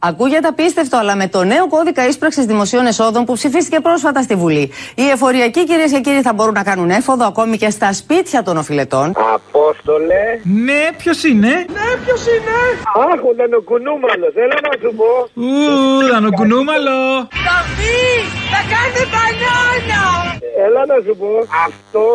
Ακούγεται απίστευτο, αλλά με το νέο κώδικα ίσπραξης δημοσίων εσόδων που ψηφίστηκε πρόσφατα στη Βουλή, οι εφοριακοί κυρίες και κύριοι θα μπορούν να κάνουν έφοδο ακόμη και στα σπίτια των οφηλετών. Απόστολε. Ναι, ποιος είναι; Ναι, ποιος είναι; Αχ, ο Δανοκουνούμαλο. Θέλω να σου πω. Ου, Δανοκουνούμαλο. Καφί, θα κάνετε μπανάνα. Έλα να σου πω. Αυτό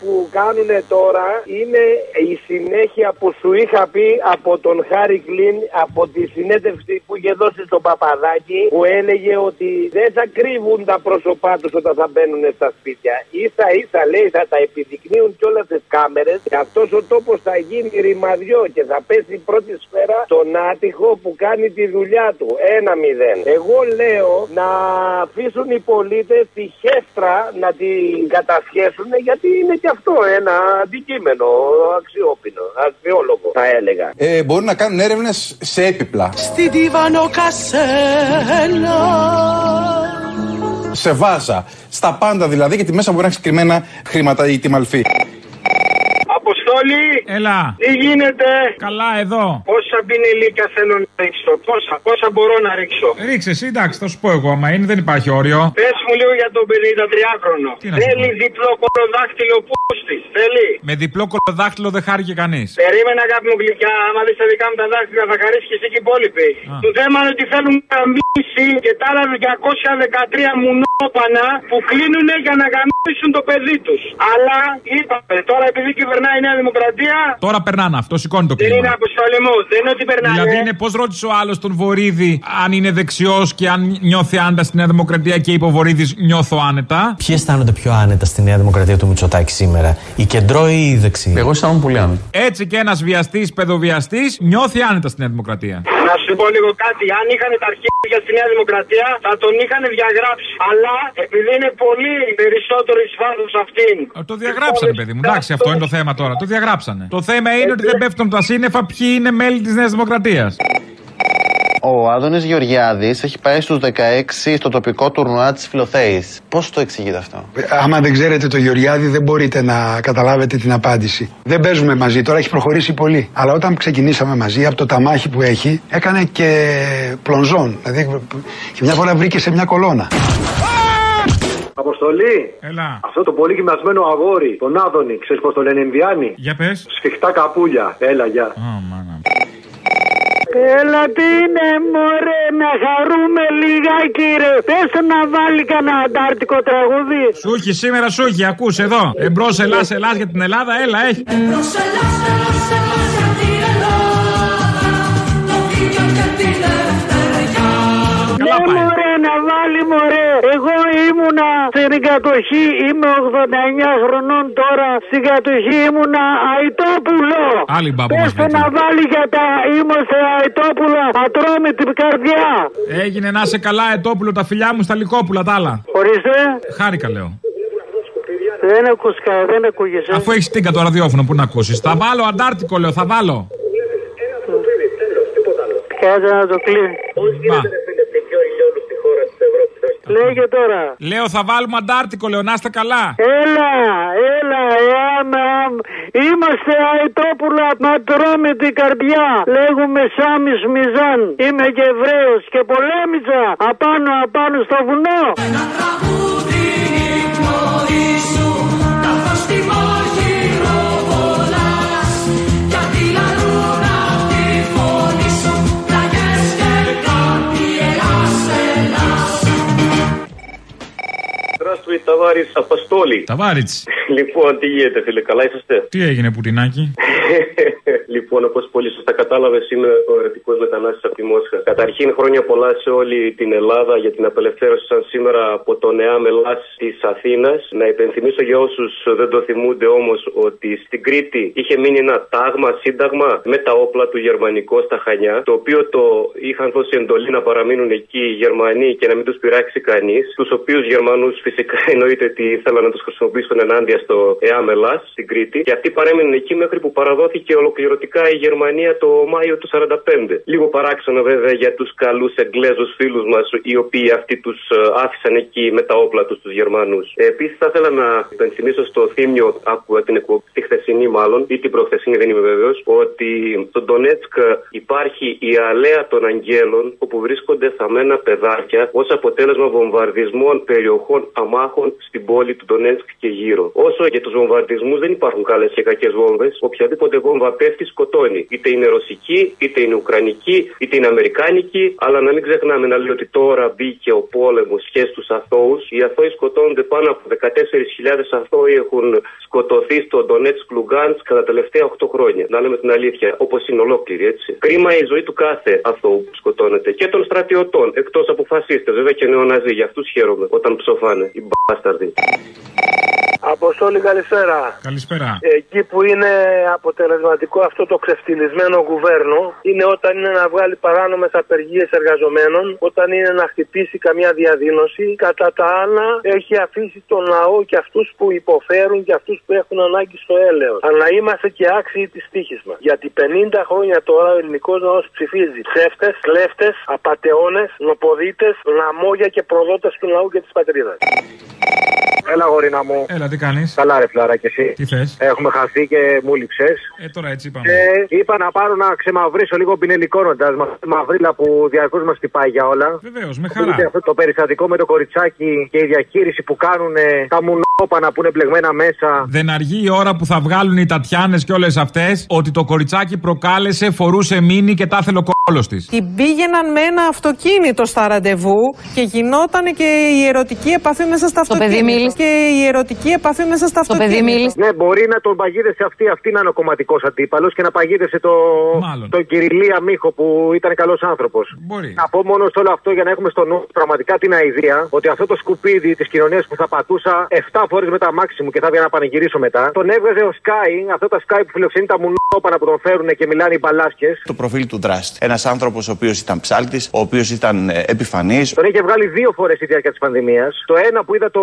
που κάνουν τώρα είναι η συνέχεια που σου είχα πει από τον Χάρη Κλίν από τη συνέντευξη που είχε δώσει στον Παπαδάκη που έλεγε ότι δεν θα κρύβουν τα πρόσωπά τους όταν θα μπαίνουν στα σπίτια. σα ίσα λέει θα τα επιδεικνύουν κιόλα τις κάμερες και αυτός ο τόπος θα γίνει ρημαδιό και θα πέσει η πρώτη σφαίρα στον άτυχο που κάνει τη δουλειά του. Ένα μηδέν. Εγώ λέω να αφήσουν οι πολίτες τη χέστρα να την κατασχέσουν γιατί είναι και αυτό ένα αντικείμενο αξιόπινο, αξιόλογο θα έλεγα. Ε, μπορούν να κάνουν έρευνες σε έπιπλα. Στην Κασέλα. Σε βάζα. Στα πάντα δηλαδή, γιατί μέσα μπορεί να έχει συγκεκριμένα χρήματα ή τη μαλφή. Αποστόλη! Έλα. Τι γίνεται! Καλά εδώ. Πόσα μπινελίκα θέλω να ρίξω, πόσα, πόσα μπορώ να ρίξω; Ρίξε εσύ, εντάξει, θα σου πω εγώ. Άμα είναι, δεν υπάρχει όριο. Πες μου λίγο για τον 53χρονο. Τι να σου Θέλει πω. διπλό κολοδάχτυλο πούστη. Θέλει. Με διπλό κολοδάχτυλο δεν χάρηκε κανείς. Περίμενα αγάπη μου γλυκιά, άμα δεις τα δικά μου τα δάχτυλα θα χαρίσεις και εσύ και οι υπόλοιποι. Α. Το θέμα είναι ότι θέλουν να μίσει και τα άλλα 213 μουνόπανα που κλείνουν για να γαμίσουν το παιδί τους. Αλλά είπαμε, τώρα επειδή κυβερνάει η Νέα Δημοκρατία, Τώρα περνάνε αυτό, σηκώνει το δεν είναι κλίμα. αποστολή μου, δεν είναι ότι περνάει. Δηλαδή είναι πώς ρώτησε ο άλλος τον Βορύδη αν είναι δεξιός και αν νιώθει άνετα στη Νέα Δημοκρατία και είπε ο Βορύδης νιώθω άνετα. Ποιοι αισθάνονται πιο άνετα στη Νέα Δημοκρατία του Μητσοτάκη σήμερα, οι κεντρώοι ή οι δεξιοί. Εγώ αισθάνομαι πολύ άνετα. Έτσι και ένας βιαστής, παιδοβιαστής νιώθει άνετα στη Νέα Δημοκρατία. Να σου πω λίγο κάτι. Αν είχαν τα αρχίδια στη Νέα Δημοκρατία, θα τον είχαν διαγράψει. Αλλά επειδή είναι πολύ περισσότερο εις βάθο αυτήν. Ε, Το διαγράψανε, παιδί μου. Εντάξει, αυτό είναι το θέμα τώρα. Το διαγράψανε. Το θέμα είναι ότι δεν πέφτουν από τα σύννεφα ποιοι είναι μέλη της Νέας Δημοκρατίας. Ο Άδωνης Γεωργιάδης έχει πάει στους 16 στο τοπικό τουρνουά της Φιλοθέης. Πώς το εξηγείτε αυτό; Άμα δεν ξέρετε το Γεωργιάδη, δεν μπορείτε να καταλάβετε την απάντηση. Δεν παίζουμε μαζί, τώρα έχει προχωρήσει πολύ. Αλλά όταν ξεκινήσαμε μαζί, από το ταμάχι που έχει, έκανε και πλονζόν. Δηλαδή, και μια φορά βρήκε σε μια κολόνα. Αποστολή. Έλα. Αυτό το πολύ γυμνασμένο αγόρι, τον Άδωνη, ξέρεις πώς το λένε Ινδιάνοι. Για πες. Σφιχτά καπούλια. Έλα, γεια. Έλα τι είναι μωρέ να χαρούμε λιγάκι ρε Πες του να βάλει κανένα αντάρτικο τραγούδι Σου έχει σήμερα, σου έχει, ακούς εδώ. Εμπρός, Ελλά, Ελλά για την Ελλάδα, έλα, έχει. Καλά Ναι πάει. μωρέ να βάλει μωρέ Εγώ ήμουνα στην κατοχή Είμαι 89 χρονών τώρα Στην κατοχή ήμουνα Αϊτόπουλο Άλλη μπάμπα Πες μας του βγήκε. να βάλει για τα Είμαστε Αϊτόπουλα Ατρώμητη καρδιά Έγινε να σε καλά, Ετόπουλο, τα φιλιά μου στα λικόπουλα, τα άλλα. Ορίστε Χάρηκα, λέω. Δεν ακούσκα, δεν ακούγεσαι Αφού έχεις τίγκα το ραδιόφωνο, πού να ακούσεις. Θα βάλω αντάρτικο, λέω, θα βάλω. Κάτσε να το κλείνει Μπα. Λέγε τώρα Λέω, θα βάλουμε αντάρτικο, λέω, να είστε καλά. Έλα, έλα, εάμ, εάμ. Είμαστε αετόπουλα με την καρδιά. Λέγουμε Σάμις Μιζάν. Είμαι και Εβραίος και πολέμησα απάνω, απάνω στο βουνό. Γιώργη Ταβάρη Απαστόλη. Ταβάριτ. Λοιπόν, τι γίνεται, φίλε, καλά είσαστε. Τι έγινε, Πουτινάκι. λοιπόν, όπω πολύ σωστά κατάλαβε, είμαι ο ερετικό μετανάστη από τη Μόσχα. Καταρχήν, χρόνια πολλά σε όλη την Ελλάδα για την απελευθέρωση σαν σήμερα από το νεά μελά τη Αθήνα. Να υπενθυμίσω για όσου δεν το θυμούνται όμω ότι στην Κρήτη είχε μείνει ένα τάγμα, σύνταγμα με τα όπλα του Γερμανικού στα Χανιά, το οποίο το είχαν δώσει εντολή να παραμείνουν εκεί οι Γερμανοί και να μην του πειράξει κανεί, του οποίου Γερμανού φυσικά εννοείται ότι ήθελαν να τους χρησιμοποιήσουν ενάντια και στο ΕΑΜΕΛΑ στην Κρήτη και αυτοί παρέμειναν εκεί μέχρι που παραδόθηκε ολοκληρωτικά η Γερμανία το Μάιο του 45. Λίγο παράξενο βέβαια για τους καλούς Εγγλέζους φίλους μας, οι οποίοι αυτοί τους άφησαν εκεί με τα όπλα τους τους Γερμανούς. Επίσης θα ήθελα να υπενθυμίσω στο θύμιο από την εκπομπή, τη χθεσινή μάλλον, ή την προχθεσινή δεν είμαι βέβαιος, ότι στο Ντονέτσκ υπάρχει η αλέα των Αγγέλων, όπου βρίσκονται θαμμένα παιδάκια ως αποτέλεσμα βομβαρδισμών περιοχών αμάχων στην πόλη του Ντονέτσκ και γύρω. Όσο για τους βομβαρδισμούς δεν υπάρχουν καλές και κακές βόμβες, οποιαδήποτε βόμβα πέφτει σκοτώνει. Είτε είναι ρωσική, είτε είναι ουκρανική, είτε είναι αμερικάνικη, αλλά να μην ξεχνάμε να λέει ότι τώρα μπήκε ο πόλεμος και στους αθώους. Οι αθώοι σκοτώνονται πάνω από 14.000 αθώοι έχουν σκοτωθεί στο Ντονέτσκ Λουγκάντ κατά τα τελευταία 8 χρόνια. Να λέμε την αλήθεια, όπως είναι ολόκληρη έτσι. Κρίμα η ζωή του κάθε αθώου που σκοτώνεται και των στρατιωτών, εκτός από φασίστες, βέβαια και νεοναζί. Για αυτούς χαίρομαι όταν ψοφάνε οι μπάσταρδοι. Αποστόλη, καλησπέρα. Καλησπέρα. Εκεί που είναι αποτελεσματικό αυτό το ξεφτυλισμένο γουβέρνο είναι όταν είναι να βγάλει παράνομες απεργίες εργαζομένων, όταν είναι να χτυπήσει καμιά διαδήλωση. Κατά τα άλλα, έχει αφήσει τον λαό και αυτούς που υποφέρουν και αυτούς που έχουν ανάγκη στο έλεος. Αλλά είμαστε και άξιοι της τύχης μας. Γιατί 50 χρόνια τώρα ο ελληνικός λαό ψηφίζει ψεύτες, κλέφτες, απαταιώνες, νοποδίτες, λαμόγια και προδότες του λαού και της πατρίδας. Έλα, γορίνα μου. Έλα, τι κάνεις; Καλά, ρε φλάρα και εσύ. Τι θες; Έχουμε χαθεί και μου λείψες. Ε, τώρα έτσι είπαμε. Και είπα να πάρω να ξεμαυρίσω λίγο πινελικώνοντα με αυτή τη μαυρίλα που διαρκώς μας χτυπάει για όλα. Βεβαίως, με Είδε χαρά. αυτό το περιστατικό με το κοριτσάκι και η διαχείριση που κάνουν τα μουνόπανα που είναι μπλεγμένα μέσα. Δεν αργεί η ώρα που θα βγάλουν οι Τατιάνες και όλες αυτές ότι το κοριτσάκι προκάλεσε, φορούσε μήνυ και τα ήθελε ο κόλος της. Την πήγαιναν με ένα αυτοκίνητο στα ραντεβού και γινόταν και η ερωτική επαφή μέσα στα Το παιδί αυτοκίνητα. μίλησε. Και η ερωτική επαφή μέσα στα Το παιδί αυτοκίνητα. μίλησε. Ναι, μπορεί να τον παγίδευσε αυτή, αυτή να είναι ο κομματικός αντίπαλος και να παγίδευσε το, Μάλλον. τον Κυριλία Μίχο που ήταν καλός άνθρωπος. Μπορεί. Να πω μόνο σε όλο αυτό για να έχουμε στο νου πραγματικά την αηδία ότι αυτό το σκουπίδι της κοινωνίας που θα πατούσα 7 φορές με τα μάξι μου και θα έβγαινα να πανηγυρίσω μετά, τον έβγαζε ο Sky, αυτό τα Sky που φιλοξενεί τα μουνόπανα που τον φέρουν και μιλάνε οι μπαλάσκες. Το προφίλ του Δράστ. Ένας άνθρωπος ο οποίος ήταν ψάλτης, ο οποίος ήταν επιφανής. Τον είχε βγάλει δύο φορές στη διάρκεια της πανδημίας. Το ένα που είδα το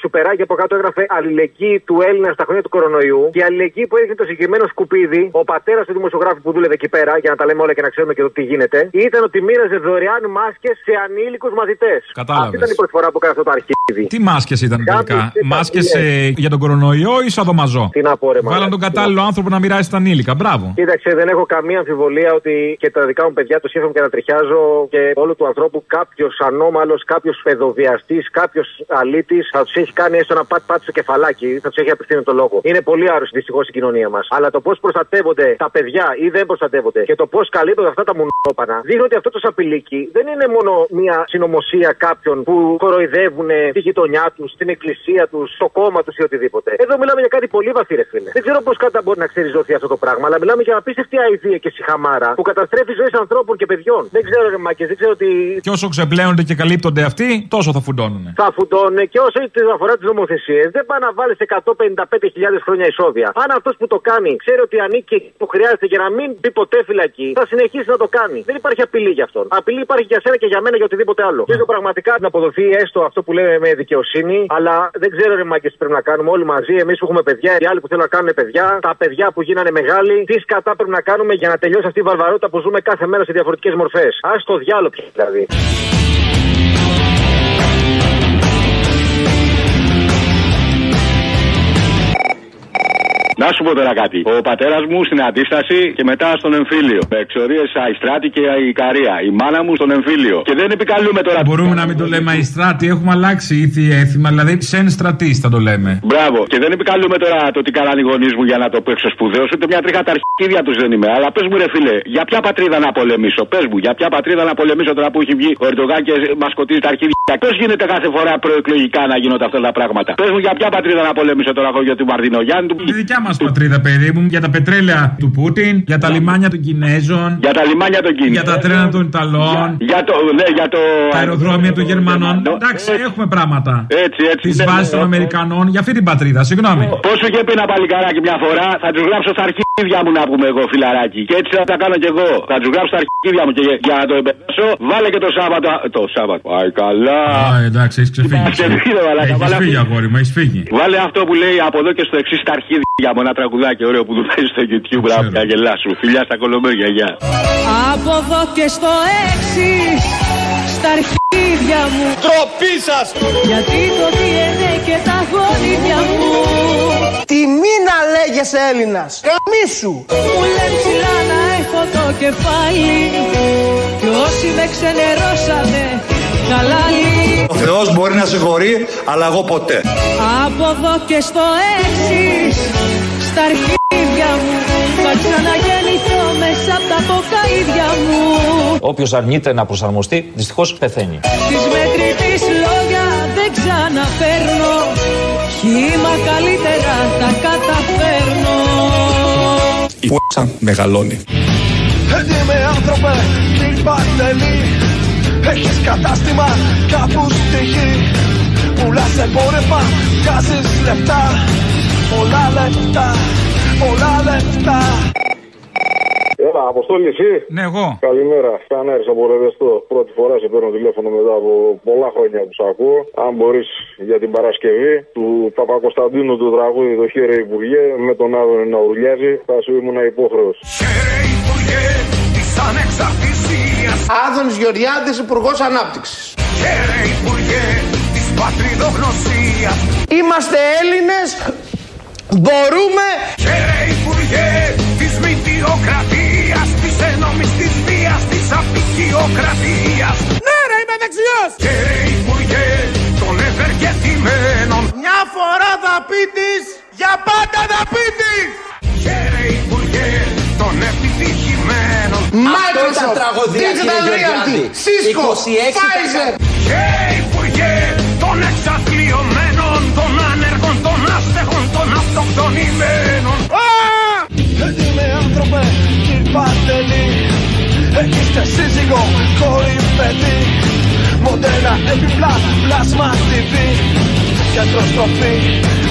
σουπεράκι από κάτω έγραφε Αλληλεγγύη του Έλληνα στα χρόνια του κορονοϊού. Και η αλληλεγγύη που έδειχνε το συγκεκριμένο σκουπίδι, ο πατέρας του δημοσιογράφου που δούλευε εκεί πέρα, για να τα λέμε όλα και να ξέρουμε και το τι γίνεται, ήταν ότι μοίραζε δωρεάν μάσκες σε ανήλικους μαθητές. Κατάλαβες. Αυτή ήταν η πρώτη φορά που έκανε αυτό το αρχίδι. Τι μάσκες ήταν Κάποιες τελικά; ήταν, Μάσκες ναι. για τον κορονοϊό ή σαδομαζό. Τι να πω, ρε Βάλαν τον μαλάκα. κατάλληλο άνθρωπο να μοιράσει τα ανήλικα. Μπράβο. Κοίταξε, δεν έχω καμία αμφιβολία ότι και τα δικά μου παιδιά του σκέφτομαι και να τριχιάζω και όλου του ανθρώπου κάποιος ανώμαλος, κάποιος παιδοβιαστής, κάποιος αλήτης θα τους έχει κάνει έστω ένα πατ-πατ στο κεφαλάκι, θα τους έχει απευθύνει το λόγο. Είναι πολύ άρρωστη δυστυχώς η κοινωνία μας. Αλλά το πώς προστατεύονται τα παιδιά ή δεν προστατεύονται και το πώς καλύπτονται αυτά τα μουνόπανα δείχνει ότι αυτό το σαπιλίκι δεν είναι μόνο μια συνωμοσία κάποιων που κοροϊδεύουν τη γειτονιά τους, την εκκλησία τους, το κόμμα τους ή οτιδήποτε. Εδώ μιλάμε για κάτι πολύ βαθύ, ρε φίλε. Δεν ξέρω πώς κατά μπορεί να ξεριζωθεί αυτό το πράγμα, αλλά μιλάμε για απίστευτη αηδία και συχαμάρα που καταστρέφει ζωές ανθρώπων και παιδιών. Δεν ξέρω, ρε Μάκες, δεν ξέρω ότι Και όσο ξεπλέονται και καλύπτονται αυτοί, τόσο θα φουντώνουν. θα φουντώνουν και όσο είτε αφορά τις νομοθεσίες, δεν πάει να βάλει 155.000 χρόνια ισόβια. Αν αυτός που το κάνει ξέρει ότι ανήκει εκεί που χρειάζεται για να μην μπει ποτέ φυλακή, θα συνεχίσει να το κάνει. Δεν υπάρχει απειλή για αυτόν. Απειλή υπάρχει για σένα και για μένα για οτιδήποτε άλλο. Θέλω πραγματικά να αποδοθεί έστω αυτό που λέμε με δικαιοσύνη, αλλά δεν ξέρω ρε μάγκες τι πρέπει να κάνουμε όλοι μαζί. Εμείς που έχουμε παιδιά, οι άλλοι που θέλουν να κάνουν παιδιά, τα παιδιά που γίνανε μεγάλοι, τι σκατά πρέπει να κάνουμε για να τελειώσει αυτή η βαρβαρότητα που ζούμε κάθε μέρα σε διαφορετικές μορφές. Α το διάλογο πια δηλαδή. Να σου πω τώρα κάτι. Ο πατέρας μου στην αντίσταση και μετά στον εμφύλιο. Με εξορίες Αϊστράτη και η Ικαρία. Η μάνα μου στον εμφύλιο. Και δεν επικαλούμε τώρα. Μπορούμε να μην το λέμε Αϊστράτη, έχουμε αλλάξει ήθη έθιμα, δηλαδή σεν στρατής θα το λέμε. Μπράβο. Και δεν επικαλούμε τώρα το τι κάνανε οι γονείς μου για να το παίξω σπουδαίος. Ούτε μια τρίχα τα αρχίδια τους δεν είμαι. Αλλά πες μου, ρε φίλε, για ποια πατρίδα να πολεμήσω; Πες μου, για ποια πατρίδα να πολεμήσω τώρα που έχει βγει ο Ερντογάν και μα σκοτίζει τα αρχίδια; Πώς γίνεται κάθε φορά προεκλογικά να γίνονται αυτά τα πράγματα; Πες μου, για ποια πατρίδα να πολεμήσω τώρα εγώ για τον Μαρδινογιάννη του. Η δικιά μας μας πατρίδα, παιδί μου, για τα πετρέλαια του Πούτιν, για τα λιμάνια των Κινέζων, Για τα λιμάνια των Κινέζων. για τα τρένα των Ιταλών, Για το. Ναι, για το. τα αεροδρόμια των Γερμανών. Εντάξει, έχουμε πράγματα. Έτσι, έτσι. Τις ναι, βάσεις ναι, των ναι. Αμερικανών για αυτή την πατρίδα, συγγνώμη. Πώς σου είχε πει ένα παλικάράκι μια φορά, θα τους γράψω στα αρχίδια μου να πούμε εγώ, φιλαράκι. Και έτσι θα τα κάνω κι εγώ. Θα τους γράψω στα αρχίδια μου και για να το εμπεδώσω, βάλε και το Σάββατο. Το Σάββατο. Πάει καλά. Α, εντάξει, έχεις ξεφύγει. Κοιτάξτε, φίλε, μαλάκα, Έχεις βάλε φύγει, αυτό. αγόρι μου, έχεις φύγει. Βάλε αυτό που λέει από εδώ και στο εξής στα αρχίδια μου. Ένα τραγουδάκι ωραίο που του παίζει στο YouTube. Μπράβο, για γελά σου. Φιλιά στα κολομέρια, γεια. Από εδώ και στο έξι στα αρχίδια μου Τροπή σας Γιατί το DNA και τα γονίδια μου Τιμή να λέγεσαι Έλληνας Καμίσου Μου λένε ψηλά να έχω το κεφάλι Κι όσοι με ξενερώσανε Καλάλι Ο Θεός μπορεί να συγχωρεί, αλλά εγώ ποτέ. Από εδώ και στο έξι Στα αρχίδια μου Θα ξαναγεννηθώ μέσα από τα ποκαίδια μου Όποιος αρνείται να προσαρμοστεί, δυστυχώς πεθαίνει. Της μετρητής λόγια δεν ξαναφέρνω Χήμα καλύτερα τα καταφέρνω Η π***α μεγαλώνει. Έτσι με άνθρωπε μην παντελή Έχεις κατάστημα κάπου στη γη Πουλάς εμπόρευμα, βγάζεις λεφτά Πολλά λεφτά, πολλά λεφτά Έλα, Αποστόλη, εσύ. Ναι, εγώ. Καλημέρα. Κανέρι από Ρεδεστό. Πρώτη φορά σε παίρνω τηλέφωνο μετά από πολλά χρόνια που σε ακούω. Αν μπορείς για την Παρασκευή του Παπακοσταντίνου του τραγούδι Το χέρι Υπουργέ με τον Άδωνη να ουρλιάζει, θα σου ήμουν υπόχρεος. Άδωνης Γεωργιάδης Υπουργός Ανάπτυξης. Κύριε Υπουργέ της πατριδογνωσίας Είμαστε Έλληνες Μπορούμε. Κύριε Υπουργέ της μητιοκρατίας Της ένομης της βίας της απεικιοκρατίας Ναι ρε είμαι δεξιός. Κύριε Υπουργέ των ευεργετημένων Μια φορά δαπίτης Για πάντα δαπίτης Κύριε Υπουργέ των επιτυχημένων Microsoft, Digital Realty, Cisco, Pfizer. Κύριε Υπουργέ των εξαθλειωμένων Των άνεργων, των άστεγων, των αυτοκτονημένων Έτσι με άνθρωπε κύριε Παντελή Έχεις και σύζυγο, κόρη, παιδί Μοντέλα, επιπλά, πλάσμα TV Γιατροστροφή,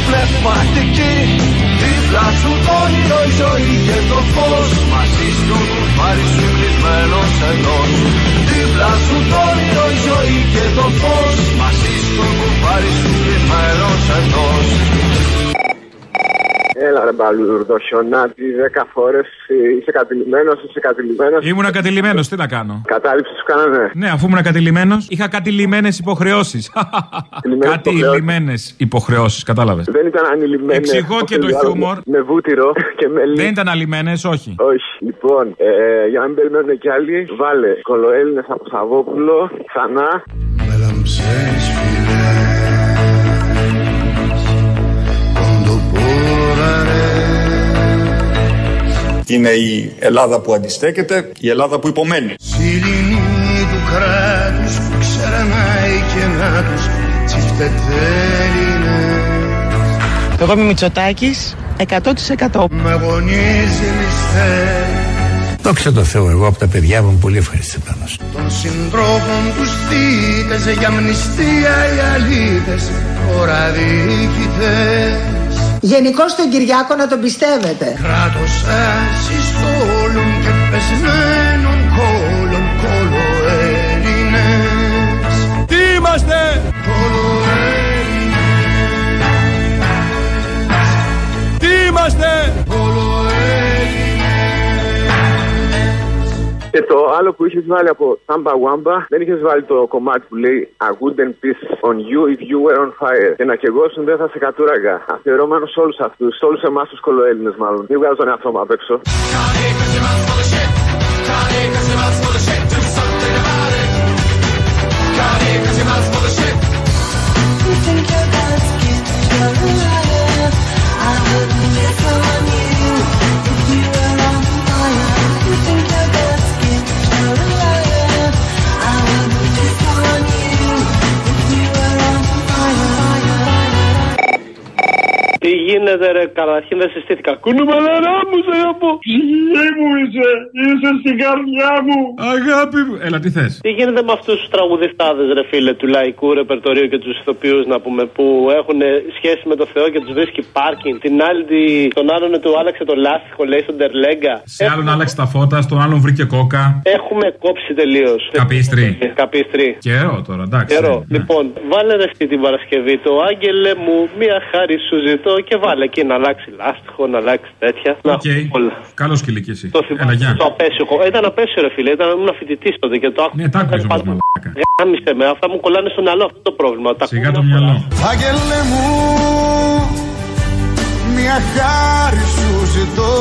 πνευματική Δίπλα σου το όνειρο η ζωή και το φως. Μαζί στο κουφάρι σου κλεισμένος εντός Δίπλα σου το όνειρο η ζωή και το φως. Μαζί στο κουφάρι σου κλεισμένος εντός Έλα ρε μπαλούρδος, χιονάτι, δέκα φορές ε, είσαι κατηλημένος, είσαι κατηλημένος. Ήμουν κατηλημένος, τι να κάνω; Κατάληψη σου κάνανε. Ναι, αφού ήμουν κατηλημένος, είχα κάτι λιμένε υποχρεώσεις. κάτι λιμένε υποχρεώσεις, κατάλαβες. Δεν ήταν ανηλυμένες. Εξηγώ όπως και το οι άλλοι, χιούμορ. Με βούτυρο και με λί. Δεν ήταν αλιμένε, όχι. Όχι. Λοιπόν, ε, για να μην περιμένουν κι άλλοι, βάλε κολοέλληνες από Σαββόπουλο, ξανά. Είναι η Ελλάδα που αντιστέκεται, η Ελλάδα που υπομένει. Σιλινή του κράτους που ξερανάει και να τους τσιφτετέλινες Εγώ είμαι Μητσοτάκης 100%. Με γονίζει μισθές Δόξα τω Θεώ, εγώ από τα παιδιά μου πολύ ευχαριστημένο. των συντρόφων τους θύτες για αμνηστία οι αλήτες τώρα διοικητές Γενικώ τον Κυριάκο να τον πιστεύετε. κράτος ασυστόλων και πεσμένων κόλων κολοέλληνες Τι είμαστε; Τι είμαστε; Και το άλλο που είχες βάλει από Samba Wamba, δεν είχες βάλει το κομμάτι που λέει I wouldn't piss on you if you were on fire. Και να κεγόσουν δεν θα σε κατούραγα. Αφιερώμενο σε όλους αυτούς, σε όλους εμάς τους κολοέλληνες μάλλον. Μην βγάζω τον εαυτό μου απ' έξω. Τι γίνεται καταρχήν δεν συστήθηκα. Κουνούμαλαρά μου, σε αγαπώ. Ψυχή μου είσαι, είσαι στην καρδιά μου. Αγάπη μου. Έλα, τι θες; Τι γίνεται με αυτούς τους τραγουδιστάδες, ρε φίλε, του λαϊκού ρεπερτορίου και τους ηθοποιούς, να πούμε, που έχουν σχέση με το Θεό και τους βρίσκει πάρκινγκ. Την άλλη, τη- τον άλλον του άλλαξε το λάστιχο, λέει στον Τερλέγκα. Σε άλλον άλλαξε τα φώτα, στον άλλον βρήκε κόκα. Έχουμε κόψει τελείως. Καπίστρι. Καπίστρι. Καιρό τώρα, εντάξει. Καιρό. Λοιπόν, βάλε ρε εσύ την Παρασκευή το Άγγελε μου, μία χάρη σου ζητώ και βάλε εκεί να αλλάξει λάστιχο, να αλλάξει τέτοια. Να Οκ. έχουμε όλα. Καλό σκυλί κι εσύ. Το Έλα, θυμάμαι γεια. το απέσιο. Ε, Ήταν απέσιο, ρε φίλε. Ήταν, ήμουν φοιτητής τότε και το άκουσα. Ναι, τα άκουγες όμως, μαλάκα. Γάμισε με, αυτά μου κολλάνε στο μυαλό αυτό το πρόβλημα. Τα Σιγά ακούω το μια μυαλό. Άγγελε μου Μια χάρη σου ζητώ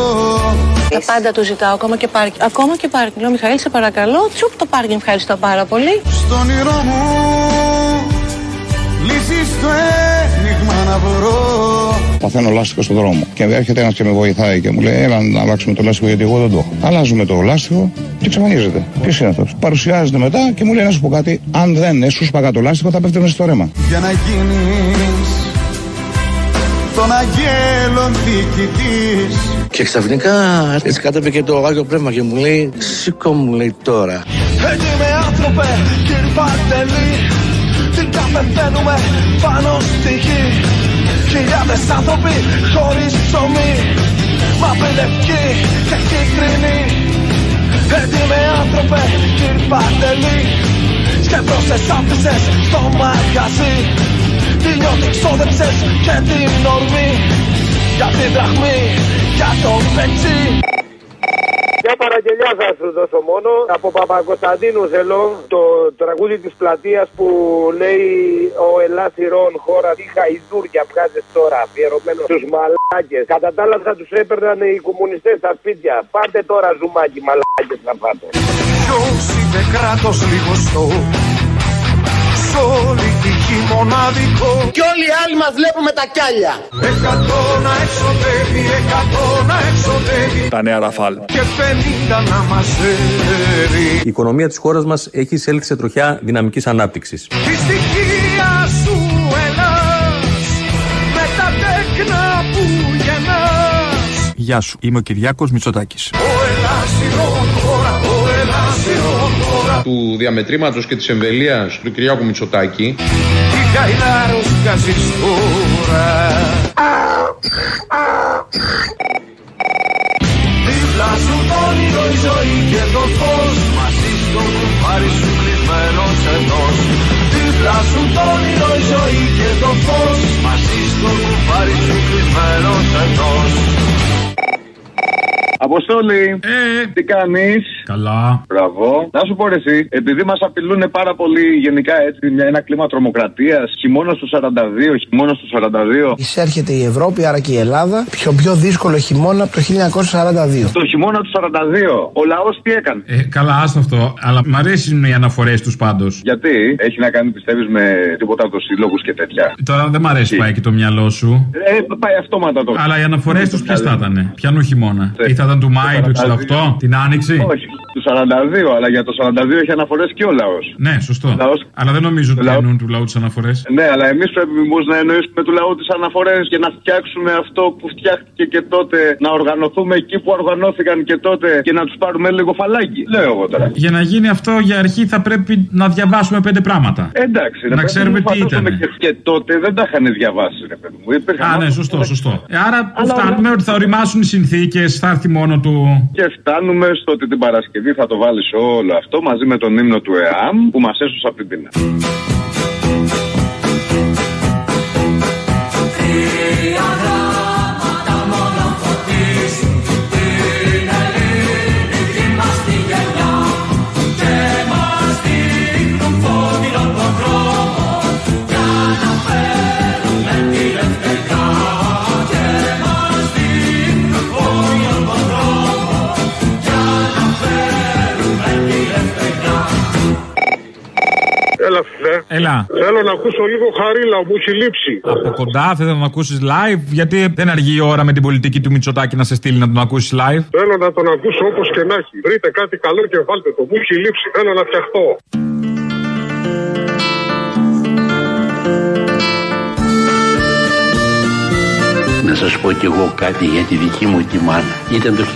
Τα πάντα του ζητάω, ακόμα και πάρκινγκ. Ακόμα και πάρκινγκ. Λέω, Μιχαήλ, σε παρακαλώ, τσουπ το πάρκινγκ, ευχαριστώ πάρα πολύ. Στον όνειρό μου Λύσεις το ένιγμα να βρω Παθαίνω λάστιχο στον δρόμο. Και έρχεται ένας και με βοηθάει και μου λέει: Έλα να αλλάξουμε το λάστιχο γιατί εγώ δεν το έχω. Αλλάζουμε το λάστιχο και εξαφανίζεται. Ποιος είναι αυτός; Παρουσιάζεται μετά και μου λέει: Να σου πω κάτι. Αν δεν έσουσπαγα το λάστιχο θα πέφτει στο ρέμα. Για να γίνεις Των αγγέλων διοικητής Και ξαφνικά έτσι κάτωπε και το Άγιο Πνεύμα και μου λέει Σήκω μου λέει τώρα Έτσι με άνθρωπε κύριε Παντελή Τι καπεθαίνουμε πάνω στη γη. Χιλιάδες άνθρωποι χωρίς ψωμί. Μαύρη λευκή και κίτρινη Έτσι με άνθρωπε κύριε Παντελή. Σκεφτώσες άφησες στο μαγαζί. Τι νιώθει ξόδεψες και την ορμή. Για την δραχμή, για το πετσί Μια παραγγελιά θα σου δώσω μόνο. Από Παπακοσταντίνου θέλω το τραγούδι της πλατείας που λέει Ο Ελάθηρον χώρα τι χαϊδούρια βγάζεις τώρα. Αφιερωμένος στους μαλάκες. Κατά τα άλλα θα τους έπαιρναν οι κομμουνιστές στα σπίτια. Πάτε τώρα ζουμάκι μαλάκες να πάτε. Ποιος είναι κράτος λιγοστό Σ' όλη τη γη μοναδικό Και όλοι οι άλλοι μας βλέπουμε τα κιάλια. Εκατό να εξοδεύει, εκατό να εξοδεύει Τα νέα Ραφάλ. Και πενήντα να μαζεύει Η οικονομία της χώρας μας έχει εισέλθει σε τροχιά δυναμικής ανάπτυξης. Τη στοιχεία σου Ελλάς Με τα τέκνα που γεννάς Γεια σου, είμαι ο Κυριάκος Μητσοτάκης. Ο Ελλάσιρον του διαμετρήματος και της εμβελίας του Κυριάκου Μητσοτάκη. Τι γαϊλάρος βγάζεις τώρα Δίπλα σου το όνειρο η ζωή και το φως. Μαζί στο κουμπάρι σου κλεισμένος εντός Δίπλα σου το όνειρο η ζωή και το φως. Μαζί στο κουμπάρι σου κλεισμένος εντός Αποστόλη, τι κάνεις; Καλά. Μπράβο. Να σου πω ρε εσύ, επειδή μας απειλούν πάρα πολύ γενικά έτσι, μια, ένα κλίμα τρομοκρατίας, χειμώνας του 42, χειμώνας του 42. Εισέρχεται η Ευρώπη, άρα και η Ελλάδα, πιο πιο δύσκολο χειμώνα από το 1942. Το χειμώνα του 42, ο λαός τι έκανε; Ε, καλά, άστο αυτό. Αλλά μ' αρέσουν οι αναφορές τους πάντως. Γιατί; Έχει να κάνει, πιστεύεις, με τίποτα από τους σύλλογου και τέτοια. Τώρα δεν μ' αρέσει πάει και το μυαλό σου. Ε, πάει αυτόματα το. Αλλά οι αναφορές τους ποιε θα ήταν. Πιανού χειμώνα; Ε, Ή θα ήταν του Μάη του 68, την Άνοιξη; Όχι, του 42, αλλά για το 42 έχει αναφορές και ο λαός. Ναι, σωστό. Αλλά δεν νομίζω ότι πιανούν του λαού τις αναφορές. Ναι, αλλά εμείς πρέπει μήπω να εννοήσουμε του λαού τις αναφορές και να φτιάξουμε αυτό που φτιάχτηκε και τότε, να οργανωθούμε εκεί που οργανώθηκαν και τότε και να τους πάρουμε λίγο φαλάκι. Λέω εγώ τώρα. Για να γίνει αυτό για αρχή θα πρέπει να διαβάσουμε πέντε πράγματα. Εντάξει, ρε Να παιδί ξέρουμε μου, τι φαντάζομαι ήταν. Και, και τότε δεν τα είχαν διαβάσει, ρε παιδί μου. Υπήρχαν Α, ναι, άνθρωποι σωστό, που- σωστό. Ε, άρα που φτάνουμε ότι θα οριμάσουν οι συνθήκες, θα έρθει μόνο του. Και φτάνουμε στο ότι την Παρασκευή θα το βάλεις όλο αυτό μαζί με τον ύμνο του ΕΑΜ που μας έσωσε από την πείνα. Έλα, φιλέ. Έλα. Θέλω να ακούσω λίγο χαρίλα, μου έχει λείψει. Από κοντά θε να τον ακούσεις live, γιατί δεν αργεί η ώρα με την πολιτική του Μητσοτάκη να σε στείλει να τον ακούσεις live; Θέλω να τον ακούσω όπως και να έχει. Βρείτε κάτι καλό και βάλτε το. Μου έχει λείψει. Θέλω να φτιαχτώ. Να σας πω κι εγώ κάτι για τη δική μου τη μάνα. Ήταν το 1954.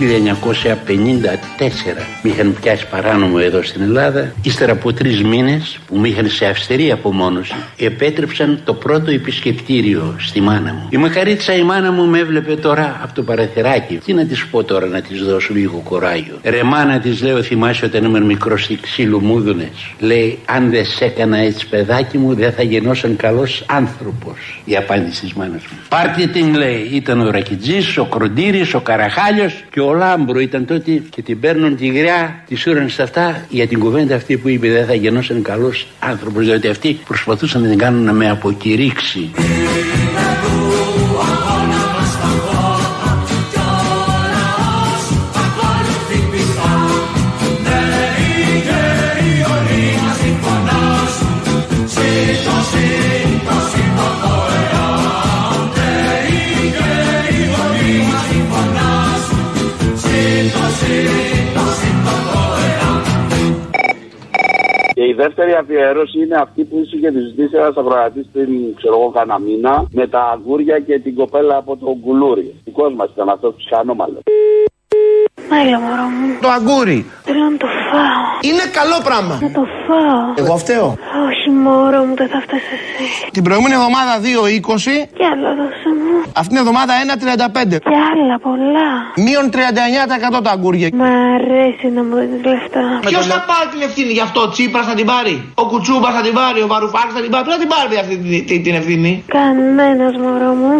Με είχαν πιάσει παράνομο εδώ στην Ελλάδα. Ύστερα από τρεις μήνες που με είχαν σε αυστηρή απομόνωση, επέτρεψαν το πρώτο επισκεπτήριο στη μάνα μου. Η μακαρίτσα η μάνα μου με έβλεπε τώρα από το παραθυράκι. Τι να της πω τώρα να της δώσω λίγο κοράγιο. Ρε μάνα της λέω θυμάσαι όταν ήμουν μικρός τι ξύλο μου 'δινες. Λέει αν δεν σε έκανα έτσι παιδάκι μου δεν θα γινόσουν καλός άνθρωπος. Η απάντηση της μάνας μου. Πάρτε την λέει ήταν ο Ρακιτζής, ο Κροντήρης, ο Καραχάλιος και ο Λάμπρου ήταν τότε και την παίρνουν τη γριά, τη σύραν στα αυτά για την κουβέντα αυτή που είπε δεν θα γινόσουν καλός άνθρωπος. Διότι αυτοί προσπαθούσαν να την κάνουν να με αποκηρύξει. Δεύτερη αφιέρωση είναι αυτή που ήσουν τη ζητήσει ένας ακροατής πριν, ξέρω εγώ, κάνα μήνα, με τα αγούρια και την κοπέλα από το κουλούρι. Δικός μας ήταν αυτός του Χανόμαλο. Έλα μωρό μου. Το αγκούρι. Θέλω να το φάω. Είναι καλό πράγμα. Να το φάω. Εγώ φταίω. Όχι μωρό μου, δεν θα φτάσει εσύ. Την προηγούμενη εβδομάδα 2,20. Κι άλλα δώσε μου. Αυτήν την εβδομάδα 1,35. Κι άλλα πολλά. Μείον 39% τα αγκούρια. Μ' αρέσει να μου δίνεις λεφτά. Ποιος θα πάρει την ευθύνη γι' αυτό, ο Τσίπρας θα την πάρει; Ο Κουτσούμπας θα την πάρει, ο Βαρουφάκη θα την πάρει. Ποιος θα την πάρει αυτή την, την, την ευθύνη; Κανένας μωρό μου.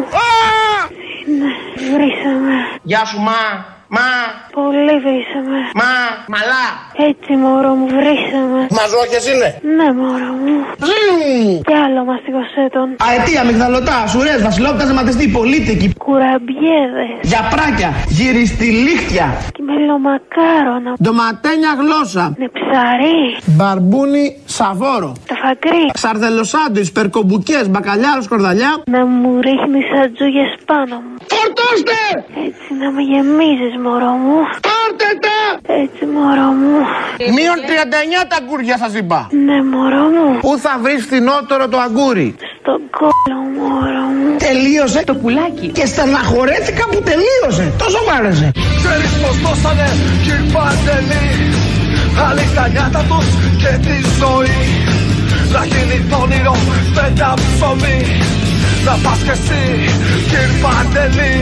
Ναι, βρήσαμε. Γεια σου, μα. Μα. Πολύ βρήσαμε. Μα. Μαλά. Έτσι μωρό μου βρήσαμε. Μαζόχες είναι. Ναι μωρό μου. Ζήμ. Κι άλλο μαστιγωσέ τον. Αετία, μυγδαλωτά, σουρές, βασιλόπιτα, ζεματιστή, πολίτικη. Κουραμπιέδες. Γιαπράκια, γυριστιλίχτια. Και μελομακάρονα. Ντοματένια γλώσσα. Ναι ψαρί. Μπαρμπούνι σαβόρο. Το φαγκρί. Σαρδελοσάντουις, περκομπουκές, μπακαλιάρος, σκορδαλιά. Να μου ρίχνεις ατζούγες πάνω μου. Φορτώστε! Έτσι να με γεμίζεις μωρό μου. Πάρτε τα! Έτσι μωρό μου. Μείον 39 τα αγκούρια σας είπα. Ναι μωρό μου. Πού θα βρεις φθηνότερο το αγκούρι; Στον κόλλο μωρό μου. Τελείωσε το πουλάκι. Και στεναχωρέθηκα που τελείωσε. Τόσο μ' άρεσε. Ξέρεις πως δώσανε κυρ Παντελή Άλλοι τα νιάτα τους και τη ζωή Να γίνει το όνειρο με τα ψωμί. Να πας κι εσύ κυρ Παντελή.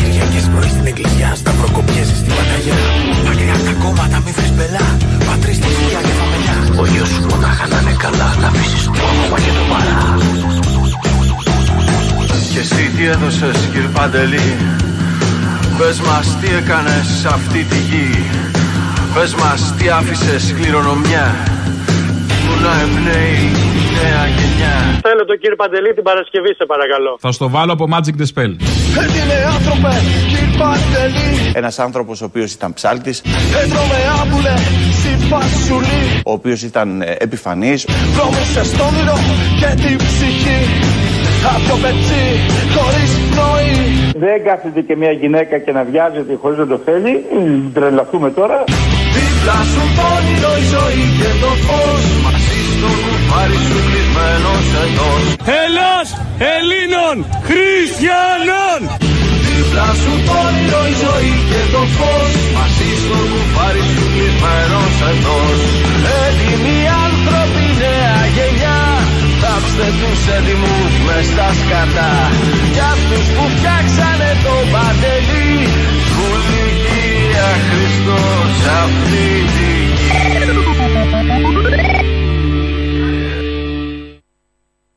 Κυριακές πρωί στην εκκλησιά Σταυροκοπιέζεις στην παταγιά Μακριά από τα κόμματα μη βρεις μπελά. Πατρίς στη δουλειά και φαμελιά Ο γιος σου μονάχα να είναι καλά Να αφήσεις το όνομα και το παρά. Και εσύ τι έδωσες κυρ Παντελή; Πες μας τι έκανες σε αυτή τη γη; Πες μας τι άφησες κληρονομιά Που να εμπνέει η νέα γενιά Θέλω τον κύριο Παντελή την Παρασκευή, σε παρακαλώ. Θα στο βάλω από Magic the Spell. Έτοιμε άνθρωπε κυρ Παντελή Ένας άνθρωπος ο οποίος ήταν ψάλτης, Έτρωμε άμπουλε συμπασουλή ο οποίος ήταν ε, επιφανής, Βρώμησε στο όνειρο και την ψυχή Απ' το πετσί χωρίς πνοή Δεν κάθεται και μια γυναίκα και να βιάζεται χωρίς να το θέλει. Μ, Τρελαθούμε τώρα. Δίπλα σου το όνειρο η ζωή και το φως. Μαζί στο κουφάρι σου κλεισμένος εντός. Ελλάς Ελλήνων Χριστιανών! Δίπλα σου το όνειρο η ζωή και το φως. Μαζί στο κουφάρι σου κλεισμένος εντός. Έτοιμοι άνθρωποι νέα γενιά. Θάψτε τους έτοιμους μες στα σκατά Κι αυτούς που φτιάξανε Χριστός αυτή τη γη.